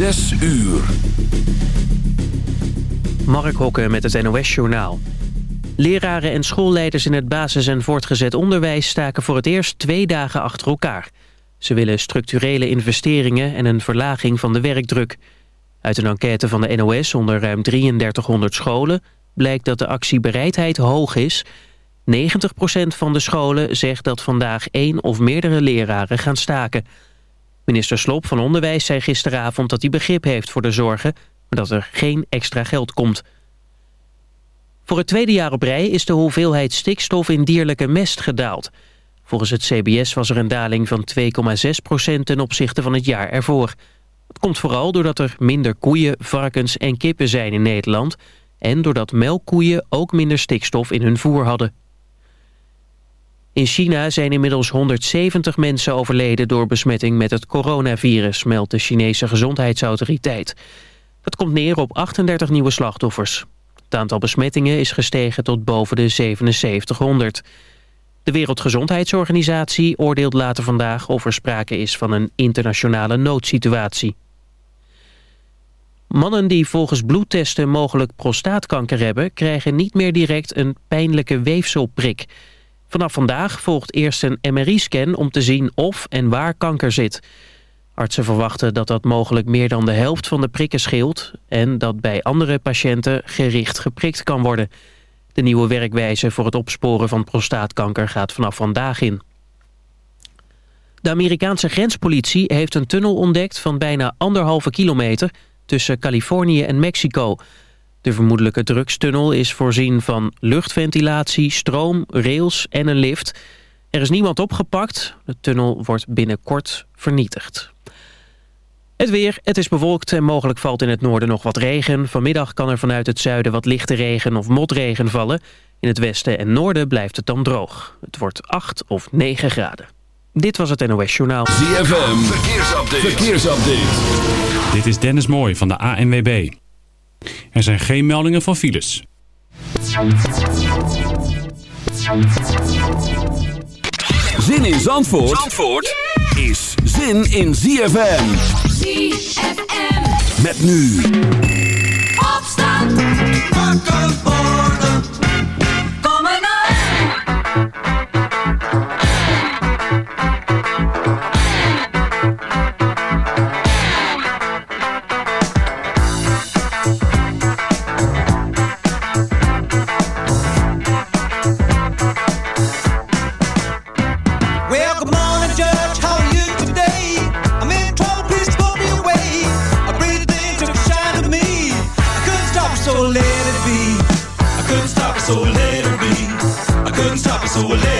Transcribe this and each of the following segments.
Zes uur. Mark Hokken met het NOS-journaal. Leraren en schoolleiders in het basis- en voortgezet onderwijs... staken voor het eerst twee dagen achter elkaar. Ze willen structurele investeringen en een verlaging van de werkdruk. Uit een enquête van de NOS onder ruim 3300 scholen... blijkt dat de actiebereidheid hoog is. 90% van de scholen zegt dat vandaag één of meerdere leraren gaan staken... Minister Slop van Onderwijs zei gisteravond dat hij begrip heeft voor de zorgen... maar dat er geen extra geld komt. Voor het tweede jaar op rij is de hoeveelheid stikstof in dierlijke mest gedaald. Volgens het CBS was er een daling van 2,6% ten opzichte van het jaar ervoor. Het komt vooral doordat er minder koeien, varkens en kippen zijn in Nederland... en doordat melkkoeien ook minder stikstof in hun voer hadden. In China zijn inmiddels 170 mensen overleden door besmetting met het coronavirus, meldt de Chinese gezondheidsautoriteit. Dat komt neer op 38 nieuwe slachtoffers. Het aantal besmettingen is gestegen tot boven de 7700. De Wereldgezondheidsorganisatie oordeelt later vandaag of er sprake is van een internationale noodsituatie. Mannen die volgens bloedtesten mogelijk prostaatkanker hebben... krijgen niet meer direct een pijnlijke weefselprik... Vanaf vandaag volgt eerst een MRI-scan om te zien of en waar kanker zit. Artsen verwachten dat dat mogelijk meer dan de helft van de prikken scheelt... en dat bij andere patiënten gericht geprikt kan worden. De nieuwe werkwijze voor het opsporen van prostaatkanker gaat vanaf vandaag in. De Amerikaanse grenspolitie heeft een tunnel ontdekt van bijna anderhalve kilometer... tussen Californië en Mexico... De vermoedelijke drugstunnel is voorzien van luchtventilatie, stroom, rails en een lift. Er is niemand opgepakt. De tunnel wordt binnenkort vernietigd. Het weer, het is bewolkt en mogelijk valt in het noorden nog wat regen. Vanmiddag kan er vanuit het zuiden wat lichte regen of motregen vallen. In het westen en noorden blijft het dan droog. Het wordt 8 of 9 graden. Dit was het NOS Journaal. ZFM, verkeersupdate. verkeersupdate. Dit is Dennis Mooij van de ANWB. Er zijn geen meldingen van files. Zin in Zandvoort, Zandvoort is zin in ZFM. ZFM. Met nu. Opstand. So we'll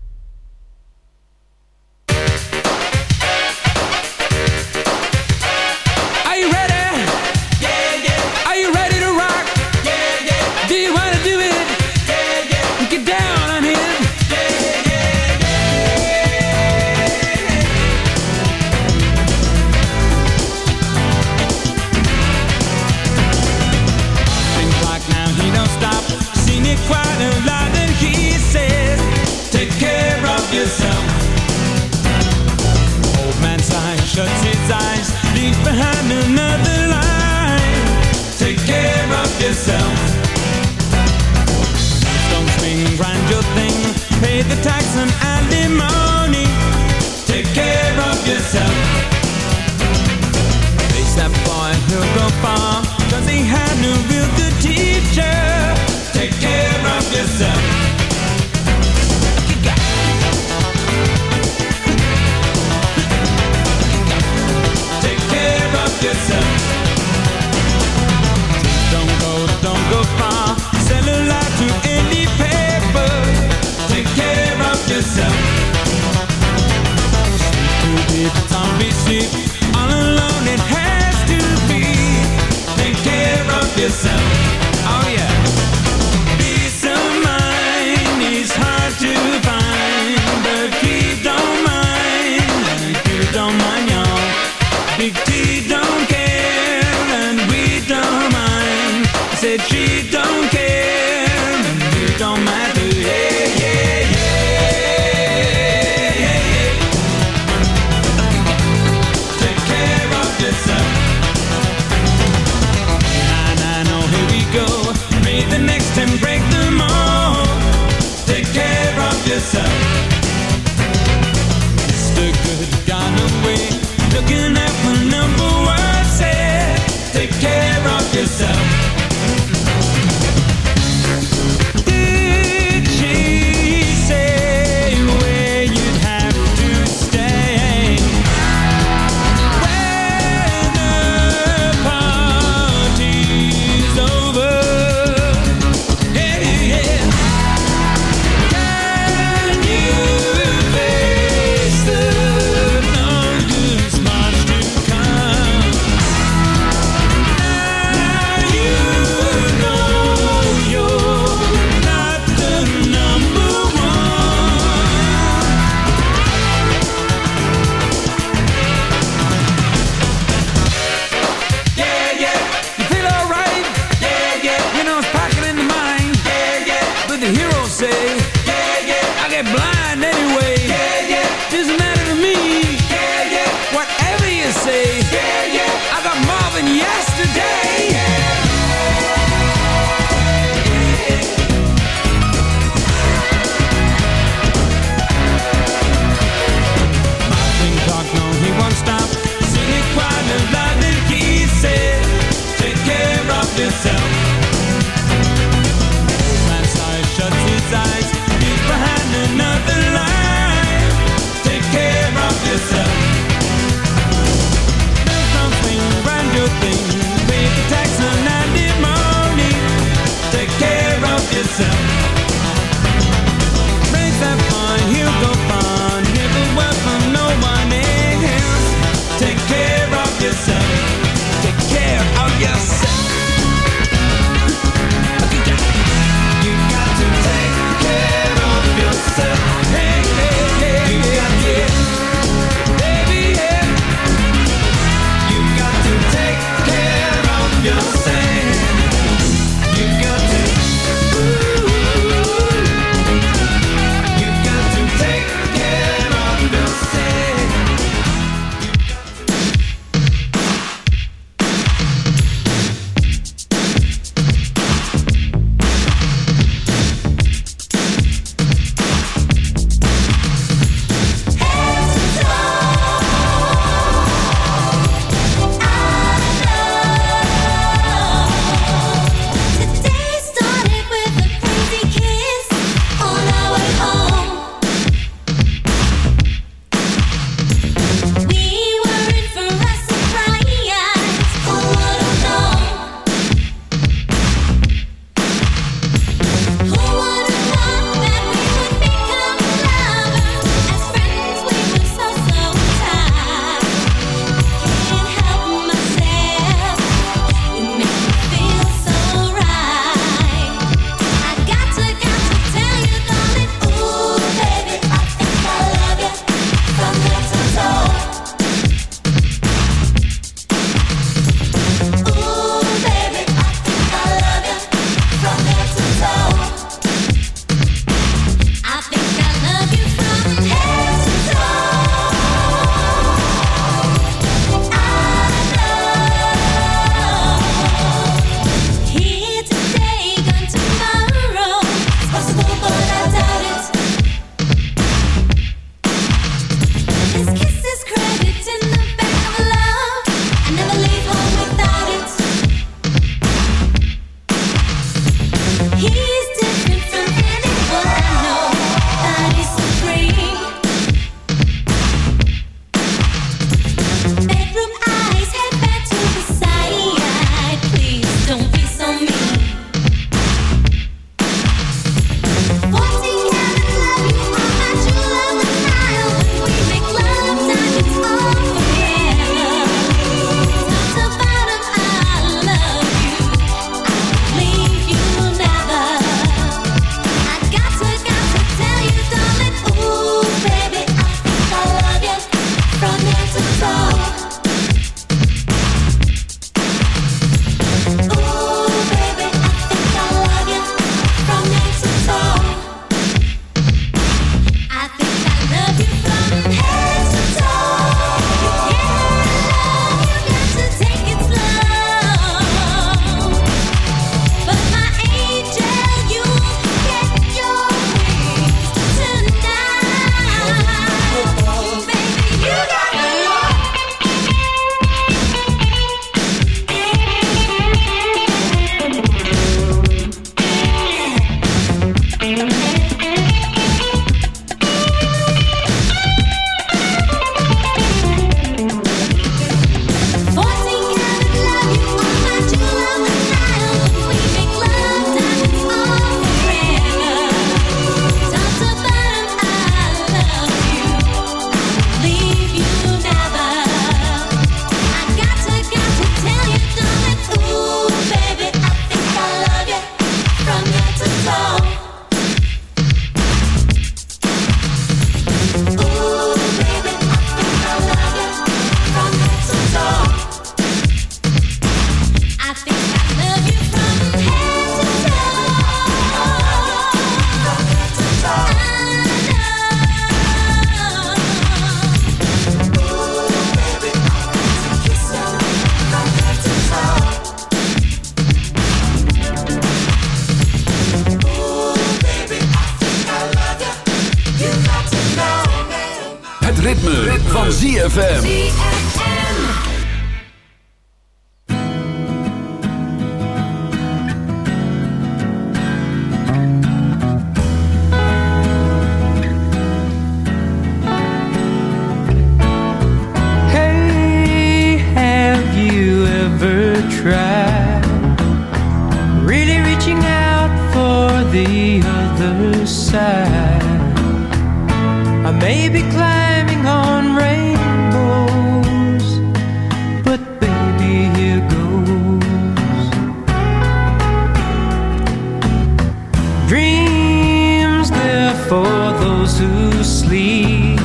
To sleep.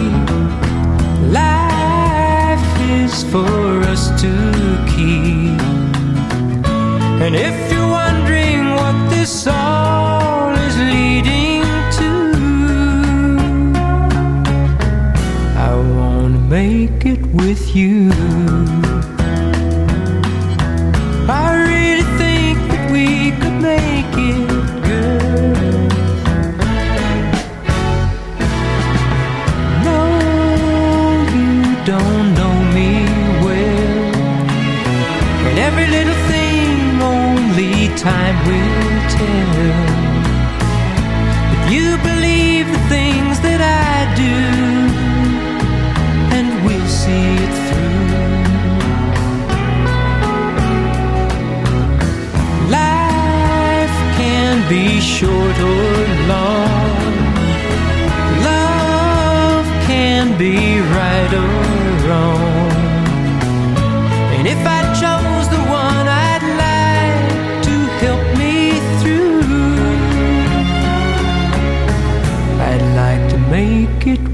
Life is for us to keep. And if you're wondering what this all is leading to, I wanna make it with you.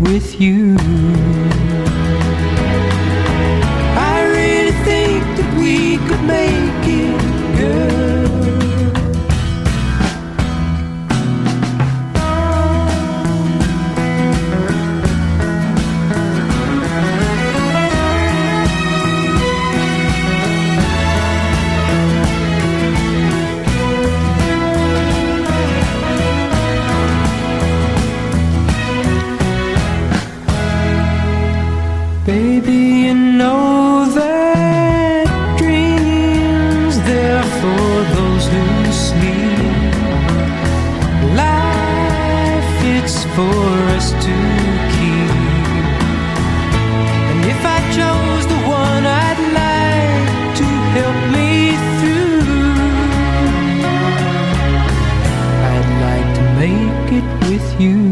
with you. Baby, you know that dreams they're for those who sleep. Life, it's for us to keep. And if I chose the one I'd like to help me through, I'd like to make it with you.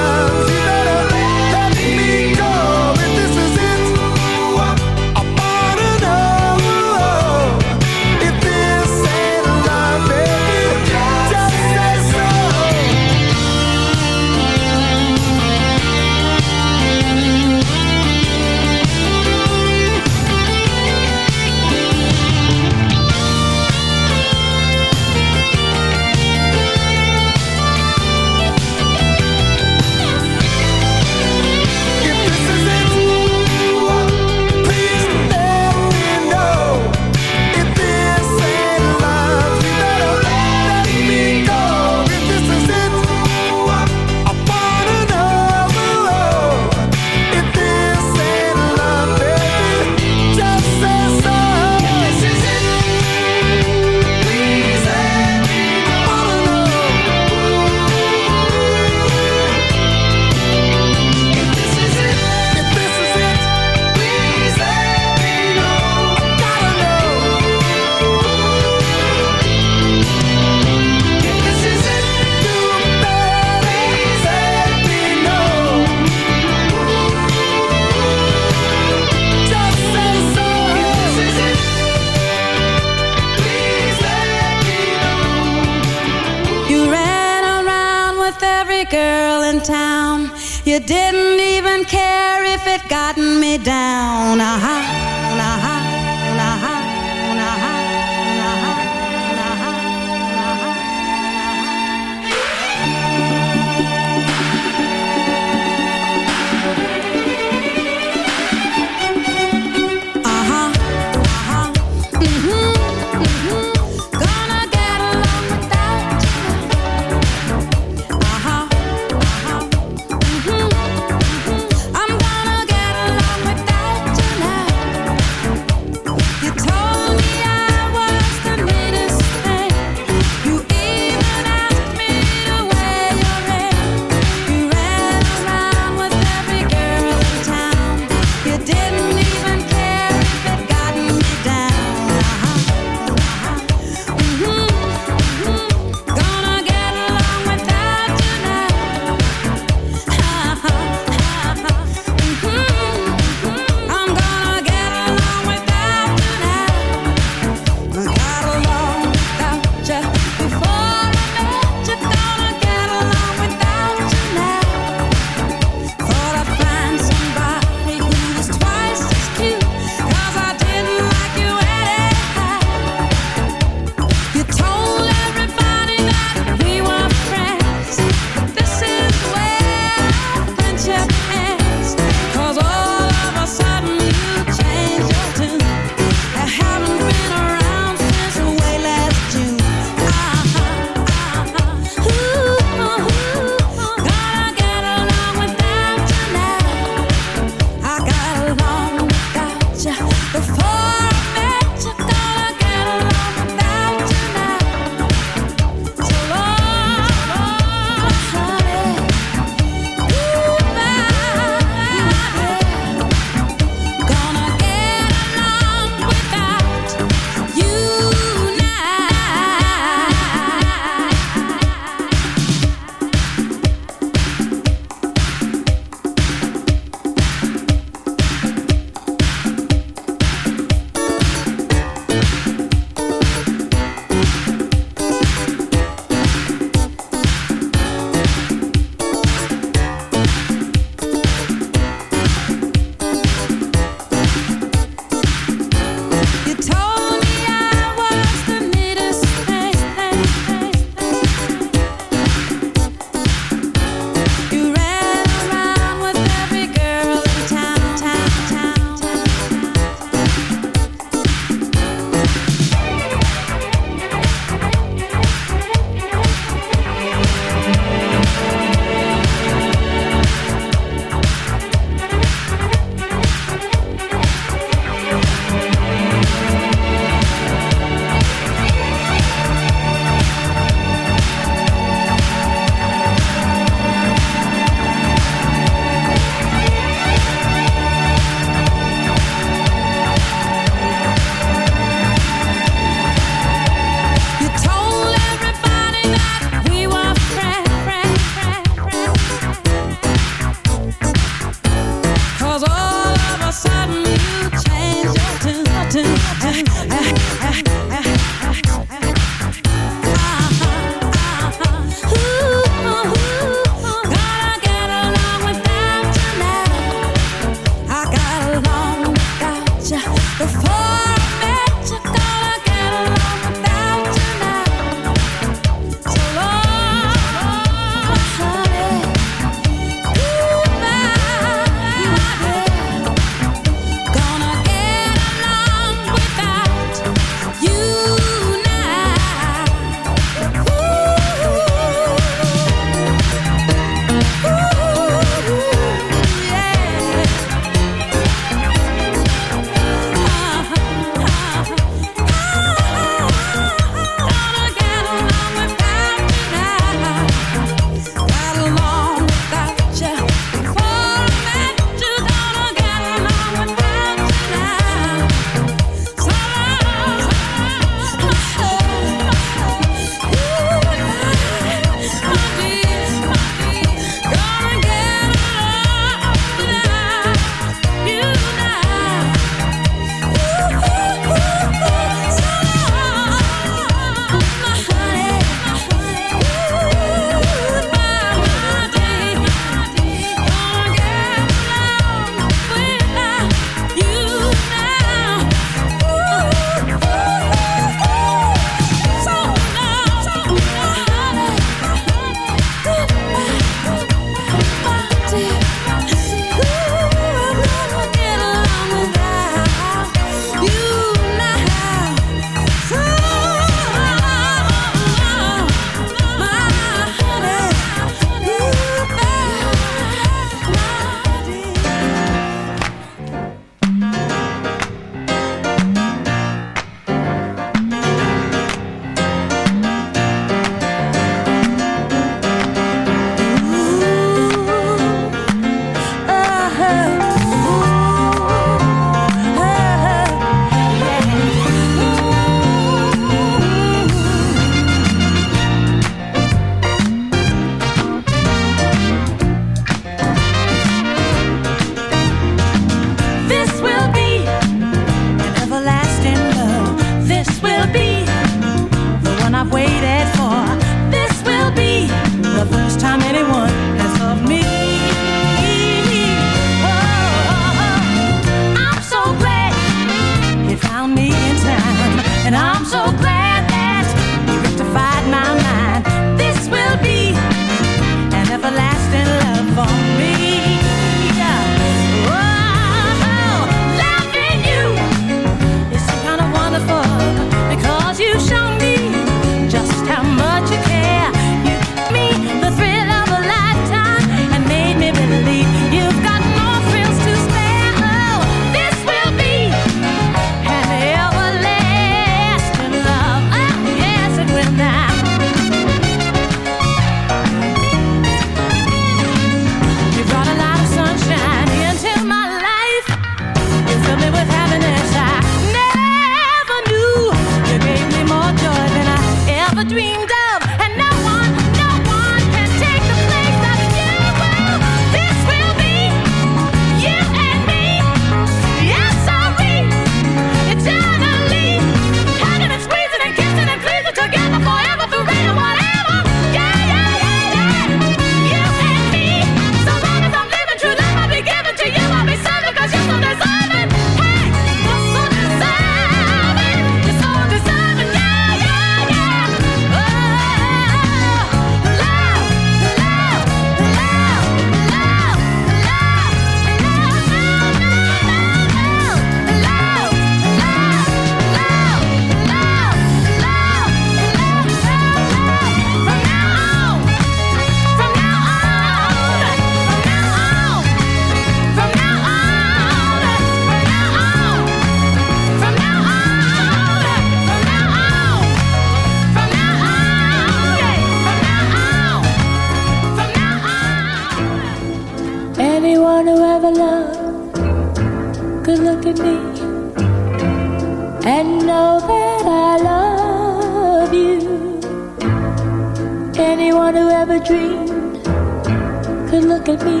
me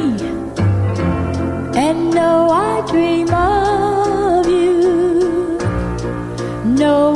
and know I dream of you. Knowing